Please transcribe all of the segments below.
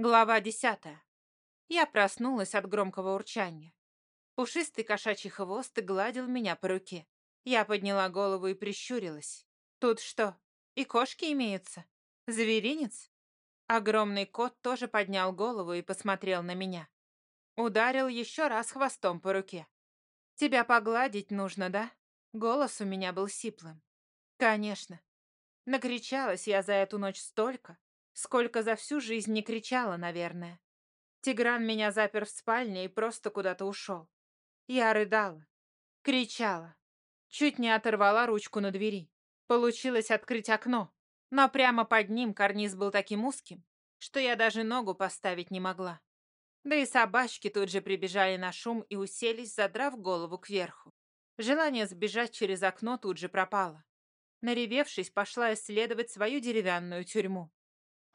Глава десятая. Я проснулась от громкого урчания. Пушистый кошачий хвост гладил меня по руке. Я подняла голову и прищурилась. Тут что, и кошки имеются? Зверинец? Огромный кот тоже поднял голову и посмотрел на меня. Ударил еще раз хвостом по руке. «Тебя погладить нужно, да?» Голос у меня был сиплым. «Конечно. Накричалась я за эту ночь столько, Сколько за всю жизнь не кричала, наверное. Тигран меня запер в спальне и просто куда-то ушел. Я рыдала, кричала, чуть не оторвала ручку на двери. Получилось открыть окно, но прямо под ним карниз был таким узким, что я даже ногу поставить не могла. Да и собачки тут же прибежали на шум и уселись, задрав голову кверху. Желание сбежать через окно тут же пропало. Наревевшись, пошла исследовать свою деревянную тюрьму.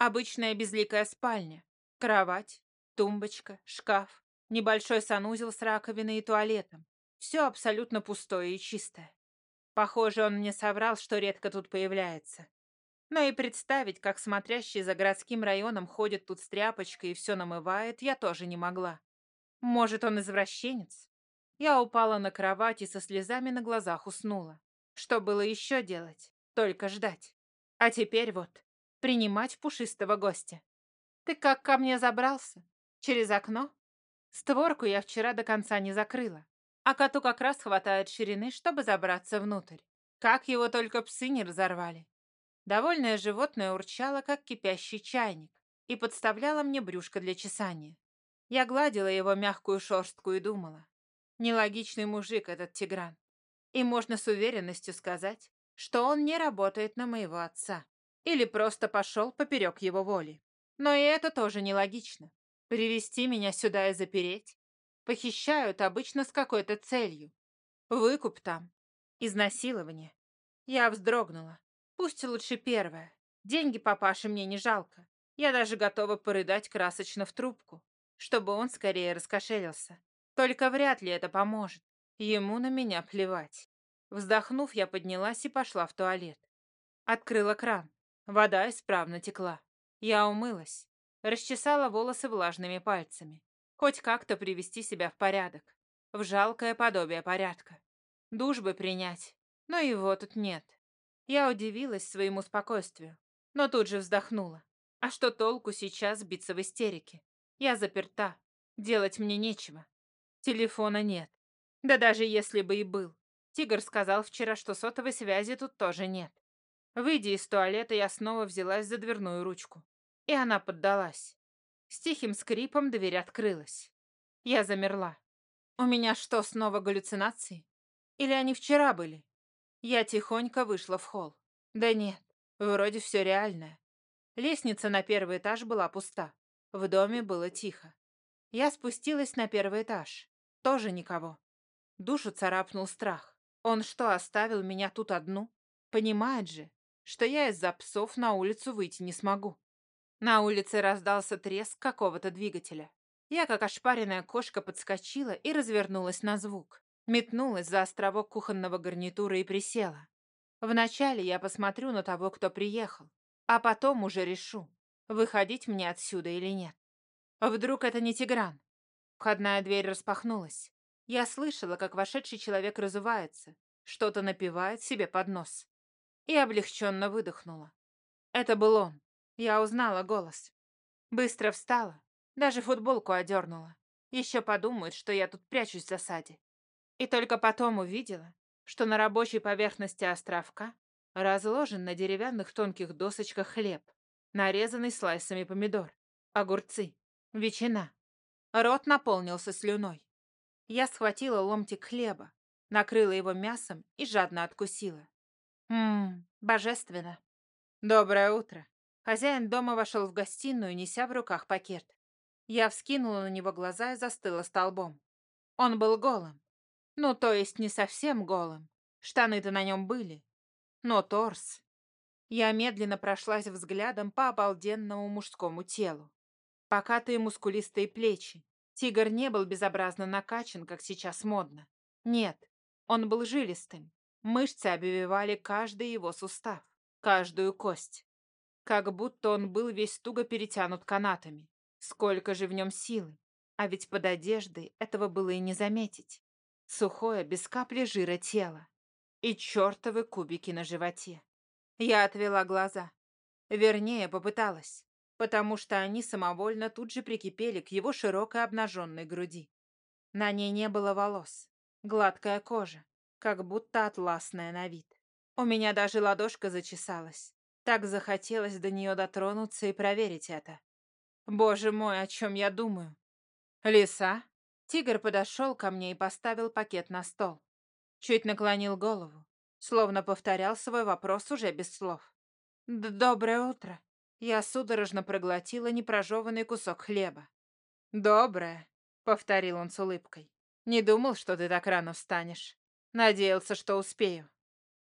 Обычная безликая спальня. Кровать, тумбочка, шкаф, небольшой санузел с раковиной и туалетом. Все абсолютно пустое и чистое. Похоже, он мне соврал, что редко тут появляется. Но и представить, как смотрящий за городским районом ходит тут с тряпочкой и все намывает, я тоже не могла. Может, он извращенец? Я упала на кровать и со слезами на глазах уснула. Что было еще делать? Только ждать. А теперь вот, принимать пушистого гостя. Ты как ко мне забрался? Через окно? Створку я вчера до конца не закрыла, а коту как раз хватает ширины, чтобы забраться внутрь. Как его только псы не разорвали. Довольное животное урчало, как кипящий чайник, и подставляло мне брюшко для чесания. Я гладила его мягкую шерстку и думала. Нелогичный мужик этот Тигран. И можно с уверенностью сказать, что он не работает на моего отца. Или просто пошел поперек его воли. Но и это тоже нелогично. Привести меня сюда и запереть. Похищают обычно с какой-то целью. Выкуп там. Изнасилование. Я вздрогнула. Пусть лучше первое. Деньги папаше мне не жалко. Я даже готова порыдать красочно в трубку, чтобы он скорее раскошелился. Только вряд ли это поможет. Ему на меня плевать. Вздохнув, я поднялась и пошла в туалет. Открыла кран. Вода исправно текла. Я умылась, расчесала волосы влажными пальцами. Хоть как-то привести себя в порядок. В жалкое подобие порядка. Душ бы принять, но его тут нет. Я удивилась своему спокойствию, но тут же вздохнула. А что толку сейчас биться в истерике? Я заперта, делать мне нечего. Телефона нет. Да даже если бы и был. Тигр сказал вчера, что сотовой связи тут тоже нет. Выйдя из туалета, я снова взялась за дверную ручку. И она поддалась. С тихим скрипом дверь открылась. Я замерла. У меня что, снова галлюцинации? Или они вчера были? Я тихонько вышла в холл. Да нет, вроде все реальное. Лестница на первый этаж была пуста. В доме было тихо. Я спустилась на первый этаж. Тоже никого. Душу царапнул страх. Он что, оставил меня тут одну? Понимает же, что я из-за псов на улицу выйти не смогу. На улице раздался треск какого-то двигателя. Я, как ошпаренная кошка, подскочила и развернулась на звук. Метнулась за островок кухонного гарнитура и присела. Вначале я посмотрю на того, кто приехал, а потом уже решу, выходить мне отсюда или нет. Вдруг это не Тигран? Входная дверь распахнулась. Я слышала, как вошедший человек разувается, что-то напевает себе под нос и облегченно выдохнула. Это был он. Я узнала голос. Быстро встала, даже футболку одернула. Еще подумают, что я тут прячусь в засаде. И только потом увидела, что на рабочей поверхности островка разложен на деревянных тонких досочках хлеб, нарезанный слайсами помидор, огурцы, ветчина. Рот наполнился слюной. Я схватила ломтик хлеба, накрыла его мясом и жадно откусила. Ммм, божественно. Доброе утро. Хозяин дома вошел в гостиную, неся в руках пакет. Я вскинула на него глаза и застыла столбом. Он был голым. Ну, то есть не совсем голым. Штаны-то на нем были. Но торс... Я медленно прошлась взглядом по обалденному мужскому телу. Покатые мускулистые плечи. Тигр не был безобразно накачан, как сейчас модно. Нет, он был жилистым, Мышцы обвивали каждый его сустав, каждую кость. Как будто он был весь туго перетянут канатами. Сколько же в нем силы. А ведь под одеждой этого было и не заметить. Сухое, без капли жира тело. И чертовы кубики на животе. Я отвела глаза. Вернее, попыталась, потому что они самовольно тут же прикипели к его широкой обнаженной груди. На ней не было волос. Гладкая кожа, как будто атласная на вид. У меня даже ладошка зачесалась. Так захотелось до нее дотронуться и проверить это. Боже мой, о чем я думаю? Лиса? Тигр подошел ко мне и поставил пакет на стол. Чуть наклонил голову, словно повторял свой вопрос уже без слов. «Доброе утро». Я судорожно проглотила непрожеванный кусок хлеба. «Доброе», — повторил он с улыбкой. «Не думал, что ты так рано встанешь. Надеялся, что успею».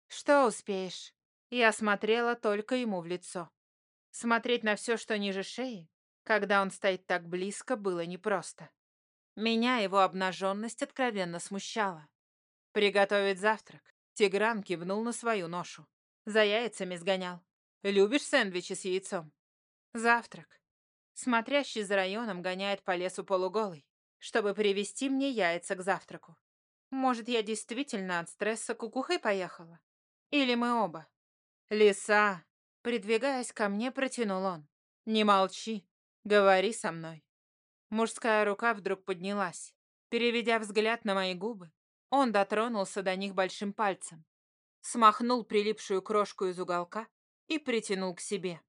«Что успеешь?» Я смотрела только ему в лицо. Смотреть на все, что ниже шеи, когда он стоит так близко, было непросто. Меня его обнаженность откровенно смущала. «Приготовить завтрак?» Тигран кивнул на свою ношу. За яйцами сгонял. «Любишь сэндвичи с яйцом?» «Завтрак». Смотрящий за районом гоняет по лесу полуголый, чтобы привезти мне яйца к завтраку. Может, я действительно от стресса кукухой поехала? Или мы оба? Лиса, придвигаясь ко мне, протянул он. Не молчи. Говори со мной. Мужская рука вдруг поднялась. Переведя взгляд на мои губы, он дотронулся до них большим пальцем, смахнул прилипшую крошку из уголка и притянул к себе.